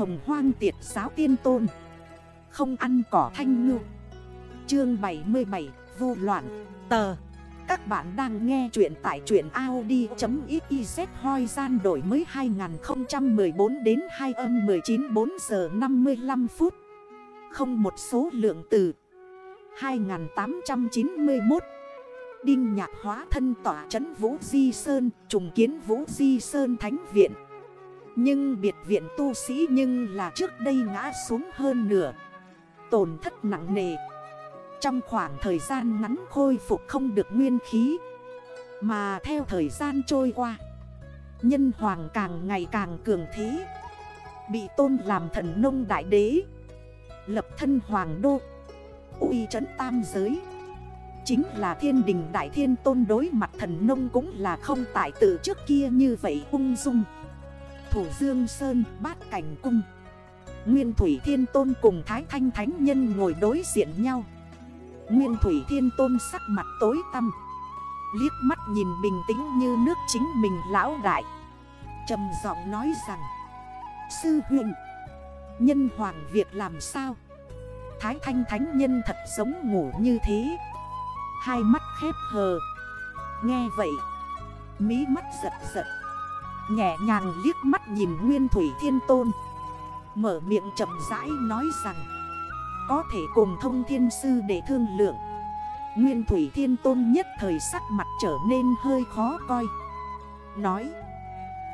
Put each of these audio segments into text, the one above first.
hồng hoang tiệt giáo tiên tôn. Không ăn cỏ thanh ngư. Chương 77 Vô loạn. Tờ. Các bạn đang nghe chuyện tại chuyện Audi.xyz hoi gian đổi mới 2014 đến 2 âm 19 4 giờ 55 phút. Không một số lượng từ. 2891 Đinh nhạc hóa thân tỏa trấn Vũ Di Sơn, Trùng kiến Vũ Di Sơn Thánh Viện. Nhưng biệt viện tu sĩ nhưng là trước đây ngã xuống hơn nửa. Tổn thất nặng nề. Trong khoảng thời gian ngắn khôi phục không được nguyên khí. Mà theo thời gian trôi qua, Nhân hoàng càng ngày càng cường thế. Bị tôn làm thần nông đại đế. Lập thân hoàng đô. Uy trấn tam giới. Chính là thiên đình đại thiên tôn đối mặt thần nông cũng là không tại tự trước kia như vậy ung dung. Thủ Dương Sơn, bát cảnh cung. Nguyên Thủy Thiên Tôn cùng Thái Thanh Thánh Nhân ngồi đối diện nhau. Nguyên Thủy Thiên Tôn sắc mặt tối tăm. Liếc mắt nhìn bình tĩnh như nước chính mình lão đại. Trầm giọng nói rằng, Sư huyện Nhân hoàng việc làm sao? Thái Thanh Thánh Nhân thật giống ngủ như thế. Hai mắt khép hờ. Nghe vậy, Mí mắt giật giật. Nhẹ nhàng liếc mắt nhìn Nguyên Thủy Thiên Tôn. Mở miệng chậm rãi nói rằng, Có thể cùng thông thiên sư để thương lượng. Nguyên Thủy Thiên Tôn nhất thời sắc mặt trở nên hơi khó coi. Nói,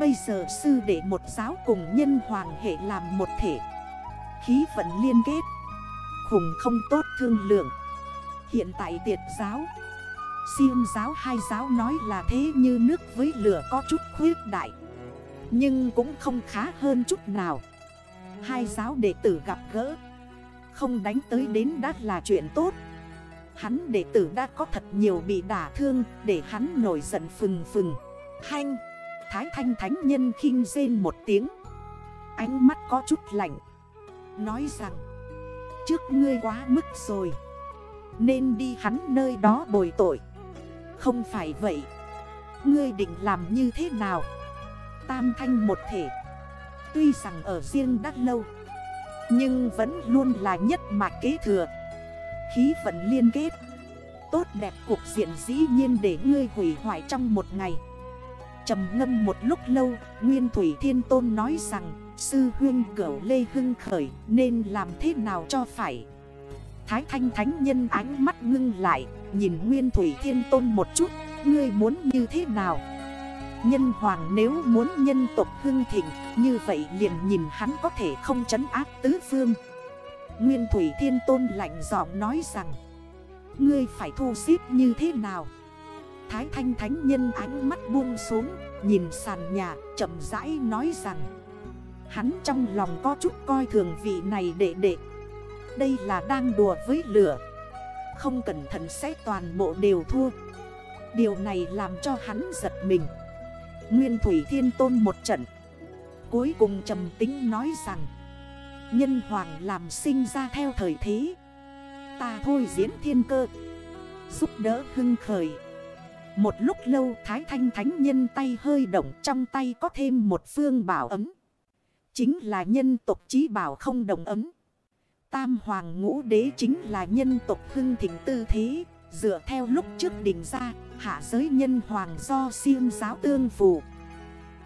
Bây giờ sư để một giáo cùng nhân hoàng hệ làm một thể. Khí vận liên kết Khủng không tốt thương lượng. Hiện tại tiệt giáo Siêu giáo hai giáo nói là thế như nước với lửa có chút khuyết đại, Nhưng cũng không khá hơn chút nào. Hai giáo đệ tử gặp gỡ, Không đánh tới đến đã là chuyện tốt. Hắn đệ tử đã có thật nhiều bị đả thương, Để hắn nổi giận phừng phừng. Hanh Thái thanh thánh nhân khinh rên một tiếng. Ánh mắt có chút lạnh, Nói rằng, Trước ngươi quá mức rồi, Nên đi hắn nơi đó bồi tội. Không phải vậy. Ngươi định làm như thế nào? Tam thanh một thể. Tuy rằng ở riêng đắt lâu, Nhưng vẫn luôn là nhất mạch kế thừa. Khí vận liên kết. Tốt đẹp cuộc diện dĩ nhiên để ngươi hủy hoại trong một ngày. Trầm ngâm một lúc lâu, Nguyên Thủy Thiên Tôn nói rằng, Sư huyên cửu Lê Hưng khởi, Nên làm thế nào cho phải? Thái Thanh Thánh Nhân ánh mắt ngưng lại. Nhìn Nguyên Thủy Thiên Tôn một chút, Ngươi muốn như thế nào? Nhân hoàng nếu muốn nhân tộc hưng thịnh, Như vậy liền nhìn hắn có thể không chấn áp tứ phương. Nguyên Thủy Thiên Tôn lạnh giọng nói rằng, Ngươi phải thu xếp như thế nào? Thái Thanh Thánh Nhân ánh mắt buông xuống, Nhìn sàn nhà, chậm rãi nói rằng, Hắn trong lòng có chút coi thường vị này đệ đệ. Đây là đang đùa với lửa. Không cẩn thận sẽ toàn bộ đều thua. Điều này làm cho hắn giật mình. Nguyên Thủy Thiên Tôn một trận. Cuối cùng trầm tính nói rằng, Nhân hoàng làm sinh ra theo thời thế. Ta thôi diễn thiên cơ, Giúp đỡ hưng khởi. Một lúc lâu, Thái Thanh Thánh Nhân tay hơi động, Trong tay có thêm một phương bảo ấm. Chính là nhân tộc trí bảo không đồng ấm. Tam hoàng ngũ đế chính là nhân tộc hưng thịnh tư thế. Dựa theo lúc trước đỉnh ra, Hạ giới nhân hoàng do siêng giáo tương phù.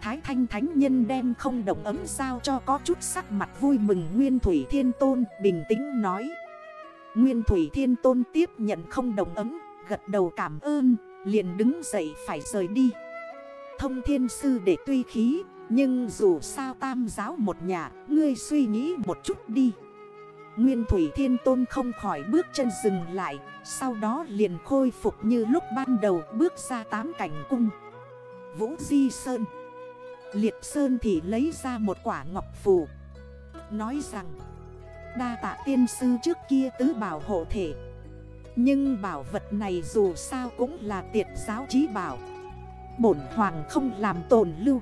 Thái thanh thánh nhân đem không đồng ấm sao cho có chút sắc mặt vui mừng Nguyên Thủy Thiên Tôn, bình tĩnh nói. Nguyên Thủy Thiên Tôn tiếp nhận không đồng ấm, Gật đầu cảm ơn, Liền đứng dậy phải rời đi. Thông thiên sư để tuy khí, Nhưng dù sao tam giáo một nhà, Ngươi suy nghĩ một chút đi. Nguyên Thủy Thiên Tôn không khỏi bước chân dừng lại, Sau đó liền khôi phục như lúc ban đầu bước ra tám cảnh cung. Vũ Di Sơn. Liệt Sơn thì lấy ra một quả ngọc phù. Nói rằng, Đa tạ tiên sư trước kia tứ bảo hộ thể. Nhưng bảo vật này dù sao cũng là tiệt giáo trí bảo. Bổn hoàng không làm tổn lưu.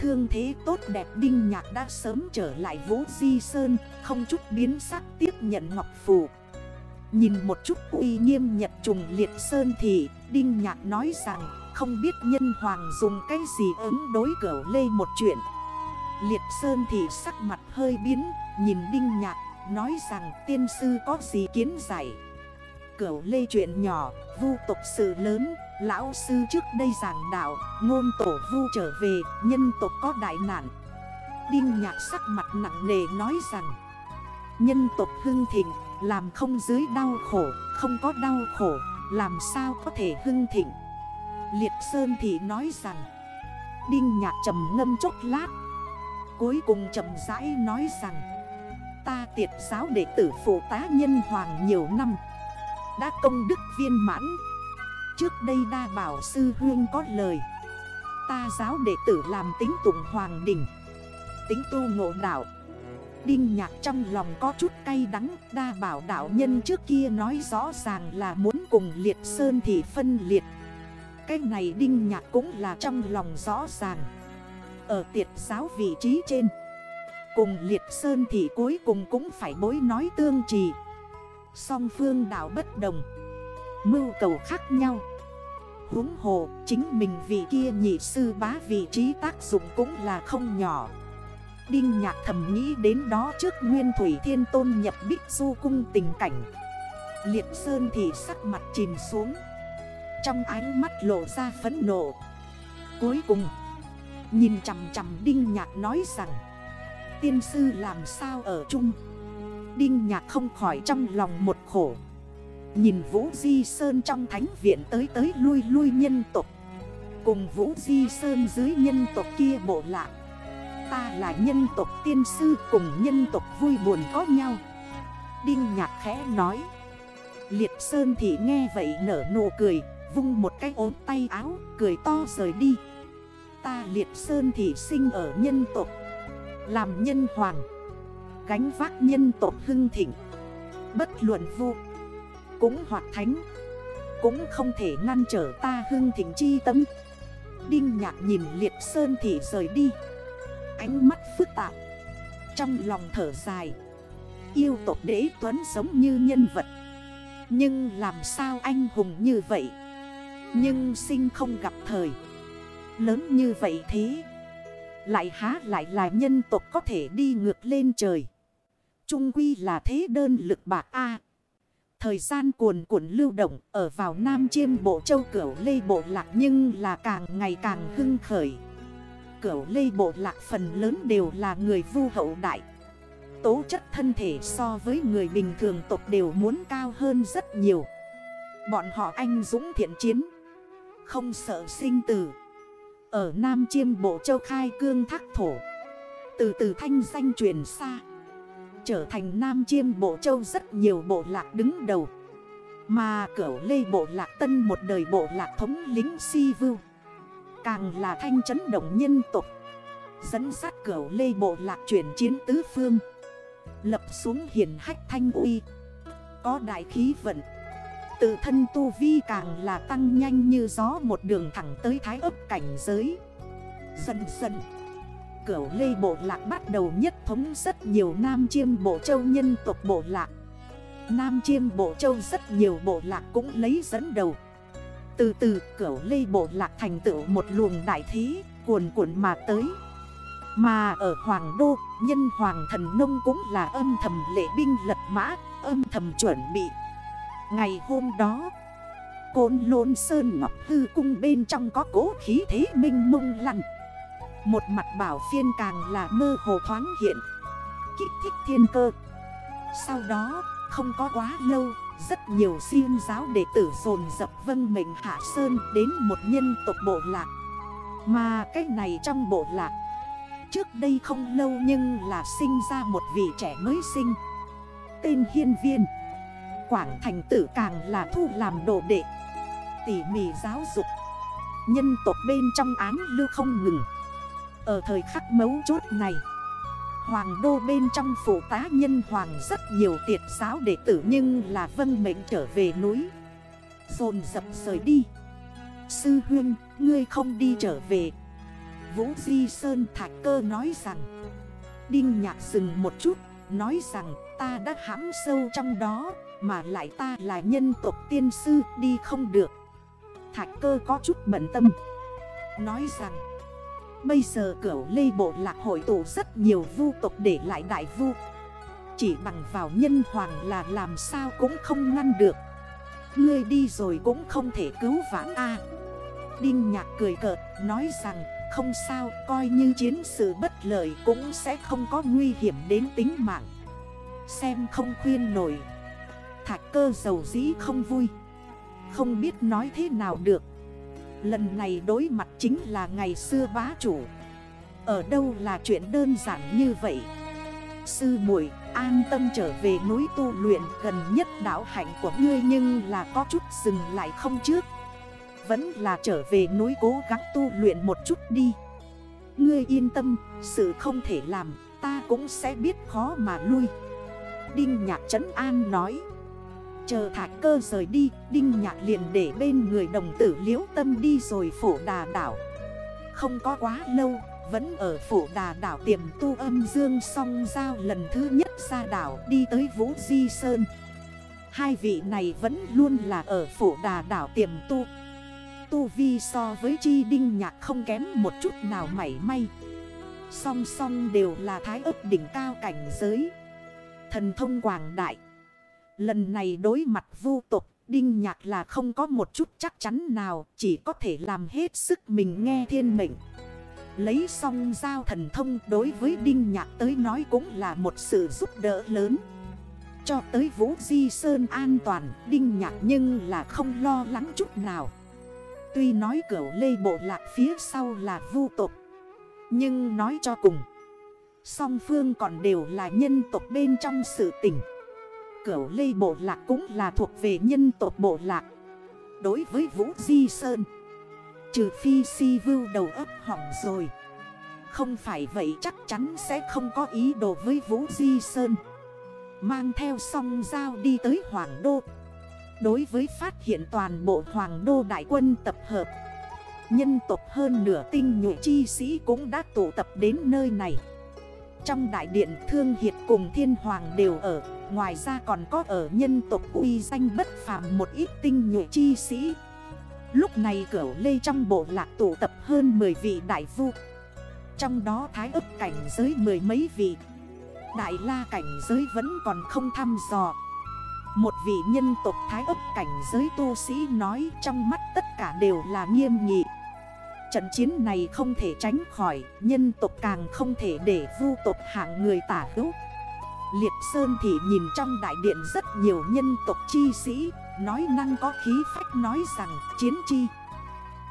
Thương thế tốt đẹp Đinh Nhạc đã sớm trở lại Vũ Di Sơn, Không chút biến sắc tiếp nhận Ngọc Phù. Nhìn một chút uy nghiêm nhật trùng liệt Sơn thì, Đinh Nhạc nói rằng, Không biết nhân hoàng dùng cái gì ứng đối cỡ lê một chuyện. Liệt Sơn thì sắc mặt hơi biến, Nhìn Đinh Nhạc, nói rằng, tiên sư có gì kiến giải? Cửu lê chuyện nhỏ, Vu tục sự lớn, Lão sư trước đây giảng đạo, Ngôn tổ vu trở về, Nhân tộc có đại nạn. Đinh nhạc sắc mặt nặng nề nói rằng, Nhân tộc hưng thịnh, Làm không dưới đau khổ, Không có đau khổ, Làm sao có thể hưng thịnh? Liệt Sơn thì nói rằng, Đinh nhạc trầm ngâm chốc lát, Cuối cùng trầm rãi nói rằng, Ta tiệt giáo đệ tử phụ tá nhân hoàng nhiều năm đã công đức viên mãn. Trước đây đa bảo sư huyên có lời. Ta giáo đệ tử làm tính tụng hoàng đỉnh. Tính tu ngộ đạo. Đinh nhạc trong lòng có chút cay đắng. Đa bảo đạo nhân trước kia nói rõ ràng là muốn cùng liệt sơn thì phân liệt. Cái này đinh nhạc cũng là trong lòng rõ ràng. Ở tiệt giáo vị trí trên, Cùng liệt sơn thì cuối cùng cũng phải bối nói tương trì. Song phương đạo bất đồng. Mưu cầu khác nhau. Huống hồ, chính mình vị kia nhị sư bá vị trí tác dụng cũng là không nhỏ. Đinh nhạc thầm nghĩ đến đó trước Nguyên Thủy Thiên Tôn nhập Bích Du Cung tình cảnh. Liệt Sơn thì sắc mặt chìm xuống. Trong ánh mắt lộ ra phấn nộ. Cuối cùng, Nhìn chằm chằm Đinh Nhạc nói rằng, Tiên sư làm sao ở chung? Đinh Nhạc không khỏi trong lòng một khổ. Nhìn Vũ Di Sơn trong thánh viện tới tới lui lui nhân tộc. Cùng Vũ Di Sơn dưới nhân tộc kia bộ lạc. Ta là nhân tộc tiên sư cùng nhân tộc vui buồn có nhau. Đinh nhạc khẽ nói. Liệt Sơn thì nghe vậy nở nụ cười, Vung một cái ốm tay áo, Cười to rời đi. Ta Liệt Sơn thì sinh ở nhân tộc. Làm nhân hoàng. Gánh vác nhân tộc hưng thịnh. Bất luận vô, Cũng hoạt thánh, Cũng không thể ngăn trở ta hưng thịnh chi tâm. Đinh nhạc nhìn Liệt Sơn thì rời đi. Ánh mắt phức tạp, Trong lòng thở dài. Yêu tộc đế tuấn giống như nhân vật. Nhưng làm sao anh hùng như vậy? Nhưng sinh không gặp thời. Lớn như vậy thế, Lại há lại là nhân tộc có thể đi ngược lên trời? Trung quy là thế đơn lực bạc A. Thời gian cuồn cuộn lưu động ở vào Nam Chiêm Bộ Châu Cửu Lê Bộ Lạc nhưng là càng ngày càng hưng khởi. Cửu lê bộ lạc phần lớn đều là người vu hậu đại. Tố chất thân thể so với người bình thường tộc đều muốn cao hơn rất nhiều. Bọn họ anh dũng thiện chiến, Không sợ sinh tử. Ở Nam Chiêm Bộ Châu Khai Cương Thác Thổ, Từ từ thanh danh truyền xa. Trở thành Nam Chiêm Bộ Châu rất nhiều bộ lạc đứng đầu. Mà cửu lê bộ lạc tân một đời bộ lạc thống lính si vưu. Càng là thanh chấn động nhân tục Dẫn sát cửu lê bộ lạc chuyển chiến tứ phương. Lập xuống hiển hách thanh uy. Có đại khí vận. Tự thân tu vi càng là tăng nhanh như gió một đường thẳng tới thái ấp cảnh giới. Dần dần Cửu lê bộ lạc bắt đầu nhất thống rất nhiều nam chiêm bộ châu nhân tộc bộ lạc. Nam chiêm bộ châu rất nhiều bộ lạc cũng lấy dẫn đầu. Từ từ cửu lê bộ lạc thành tựu một luồng đại thí cuồn cuộn mà tới. Mà ở Hoàng Đô, nhân Hoàng Thần Nông cũng là âm thầm lệ binh lật mã, Âm thầm chuẩn bị. Ngày hôm đó, Côn lôn sơn ngọc hư cung bên trong có cố khí thế minh mông lặng một mặt bảo phiên càng là mơ hồ thoáng hiện. Kích thích thiên cơ. Sau đó, không có quá lâu, rất nhiều siêng giáo đệ tử dồn dập vân mệnh hạ sơn đến một nhân tộc bộ lạc. Mà cái này trong bộ lạc, Trước đây không lâu nhưng là sinh ra một vị trẻ mới sinh. Tên Hiên Viên. Quảng thành tử càng là thu làm đồ đệ. Tỉ mỉ giáo dục. Nhân tộc bên trong án lưu không ngừng. Ở thời khắc mấu chốt này. Hoàng đô bên trong phủ tá nhân hoàng rất nhiều tiệt giáo đệ tử nhưng là vân mệnh trở về núi. Dồn dập rời đi. Sư huyên, ngươi không đi trở về. Vũ Di Sơn Thạch Cơ nói rằng Đinh nhạc dừng một chút Nói rằng ta đã hãm sâu trong đó Mà lại ta là nhân tộc tiên sư đi không được. Thạch cơ có chút bận tâm Nói rằng Bây giờ cửu lê bộ lạc hội tụ rất nhiều vu tộc để lại đại vu. Chỉ bằng vào nhân hoàng là làm sao cũng không ngăn được. Ngươi đi rồi cũng không thể cứu vãn A. Đinh nhạc cười cợt, nói rằng, không sao, coi như chiến sự bất lợi cũng sẽ không có nguy hiểm đến tính mạng. Xem không khuyên nổi. Thạch cơ dầu dĩ không vui. Không biết nói thế nào được. Lần này đối mặt chính là ngày xưa bá chủ. Ở đâu là chuyện đơn giản như vậy? Sư muội an tâm trở về núi tu luyện gần nhất đảo hạnh của ngươi Nhưng là có chút dừng lại không trước. Vẫn là trở về núi cố gắng tu luyện một chút đi. Ngươi yên tâm, sự không thể làm, ta cũng sẽ biết khó mà lui. Đinh Nhạc Trấn An nói. Chờ thạch cơ rời đi, Đinh Nhạc liền để bên người đồng tử liễu tâm đi rồi phổ đà đảo. Không có quá lâu, Vẫn ở phổ đà đảo tiềm tu âm dương song giao lần thứ nhất ra đảo Đi tới Vũ Di Sơn. Hai vị này vẫn luôn là ở phổ đà đảo tiềm tu. Tu vi so với chi đinh nhạc không kém một chút nào mảy may. Song song đều là thái ấp đỉnh cao cảnh giới. Thần thông quảng đại Lần này đối mặt Vu tục, Đinh nhạc là không có một chút chắc chắn nào, Chỉ có thể làm hết sức mình nghe thiên mệnh. Lấy xong giao thần thông đối với Đinh Nhạc tới nói cũng là một sự giúp đỡ lớn. Cho tới Vũ Di Sơn an toàn, Đinh Nhạc nhưng là không lo lắng chút nào. Tuy nói cửu lê bộ lạc phía sau là vu tục, Nhưng nói cho cùng, Song phương còn đều là nhân tộc bên trong sự tình. Cửu lê bộ lạc cũng là thuộc về nhân tộc bộ lạc. Đối với Vũ Di Sơn, Trừ phi si vưu đầu ấp hỏng rồi, Không phải vậy chắc chắn sẽ không có ý đồ với Vũ Di Sơn. Mang theo song dao đi tới Hoàng Đô. Đối với phát hiện toàn bộ Hoàng Đô Đại quân tập hợp, Nhân tộc hơn nửa tinh nhuệ chi sĩ cũng đã tụ tập đến nơi này. Trong đại điện Thương Hiệt cùng Thiên Hoàng đều ở. Ngoài ra còn có ở nhân tộc uy danh bất phàm một ít tinh nhuệ chi sĩ. Lúc này cửu lê trong bộ lạc tụ tập hơn 10 vị đại vu. Trong đó thái ức cảnh giới mười mấy vị. Đại la cảnh giới vẫn còn không thăm dò. Một vị nhân tộc thái ức cảnh giới tu sĩ nói trong mắt tất cả đều là nghiêm nghị. Trận chiến này không thể tránh khỏi, Nhân tộc càng không thể để vu tộc hạng người tả hữu. Liệt Sơn thì nhìn trong đại điện rất nhiều nhân tộc chi sĩ, Nói năng có khí phách nói rằng, chiến chi,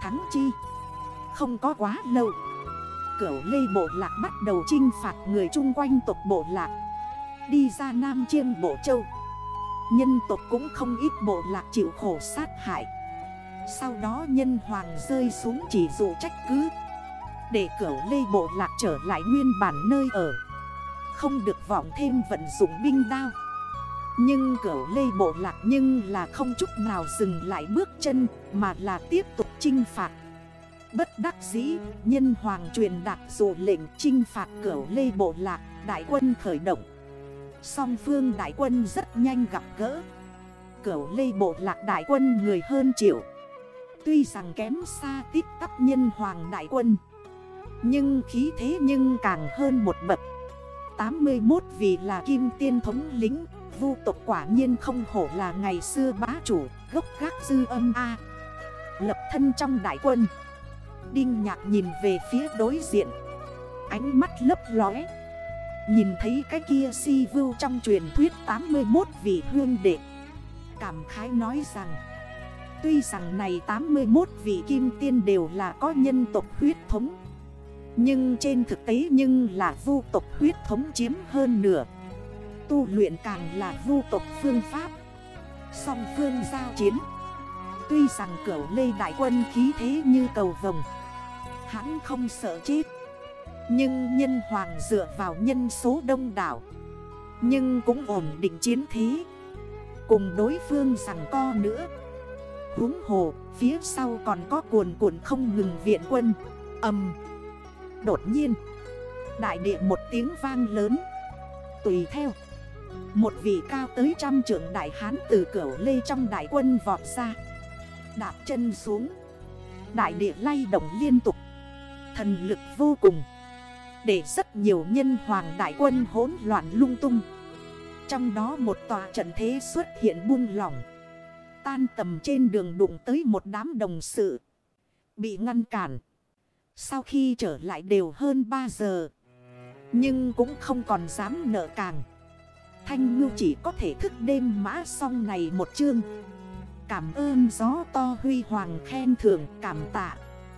Thắng chi, Không có quá lâu. Cửu lê bộ lạc bắt đầu chinh phạt người chung quanh tộc bộ lạc. Đi ra Nam Chiêm Bộ Châu. Nhân tộc cũng không ít bộ lạc chịu khổ sát hại. Sau đó nhân hoàng rơi xuống chỉ dụ trách cứ. Để cỡ lê bộ lạc trở lại nguyên bản nơi ở. Không được vọng thêm vận dụng binh đao. Nhưng cỡ lê bộ lạc nhưng là không chút nào dừng lại bước chân Mà là tiếp tục chinh phạt. Bất đắc dĩ, nhân hoàng truyền đạt dụ lệnh chinh phạt cỡ lê bộ lạc Đại quân khởi động. Song phương đại quân rất nhanh gặp gỡ. Cửu lê bộ lạc đại quân người hơn triệu. Tuy rằng kém xa tiếp tắp nhân hoàng đại quân, Nhưng khí thế nhưng càng hơn một bậc. 81 vì là kim tiên thống lính, Vu tộc quả nhiên không hổ là ngày xưa bá chủ, Gốc gác dư âm A. Lập thân trong đại quân, Đinh nhạc nhìn về phía đối diện, Ánh mắt lấp lóe, Nhìn thấy cái kia si vưu trong truyền thuyết 81 vị hương đệ. Cảm khái nói rằng Tuy rằng này 81 vị kim tiên đều là có nhân tộc huyết thống. Nhưng trên thực tế nhưng là vu tộc huyết thống chiếm hơn nửa. Tu luyện càng là vu tộc phương pháp. Song phương giao chiến. Tuy rằng cửu lê đại quân khí thế như cầu vồng. Hắn không sợ chết. Nhưng nhân hoàng dựa vào nhân số đông đảo. Nhưng cũng ổn định chiến thế. Cùng đối phương rằng co nữa. Húng hồ, phía sau còn có cuồn cuộn không ngừng viện quân. Âm Đột nhiên, Đại địa một tiếng vang lớn. Tùy theo, Một vị cao tới trăm trưởng đại hán từ cửa lê trong đại quân vọt ra. Đạp chân xuống. Đại địa lay động liên tục. Thần lực vô cùng. Để rất nhiều nhân hoàng đại quân hỗn loạn lung tung. Trong đó một tòa trận thế xuất hiện buông lỏng. Tan tầm trên đường đụng tới một đám đồng sự. Bị ngăn cản. Sau khi trở lại đều hơn 3 giờ. Nhưng cũng không còn dám nợ càng. Thanh ngưu chỉ có thể thức đêm mã xong này một chương. Cảm ơn gió to huy hoàng khen thưởng, cảm tạ.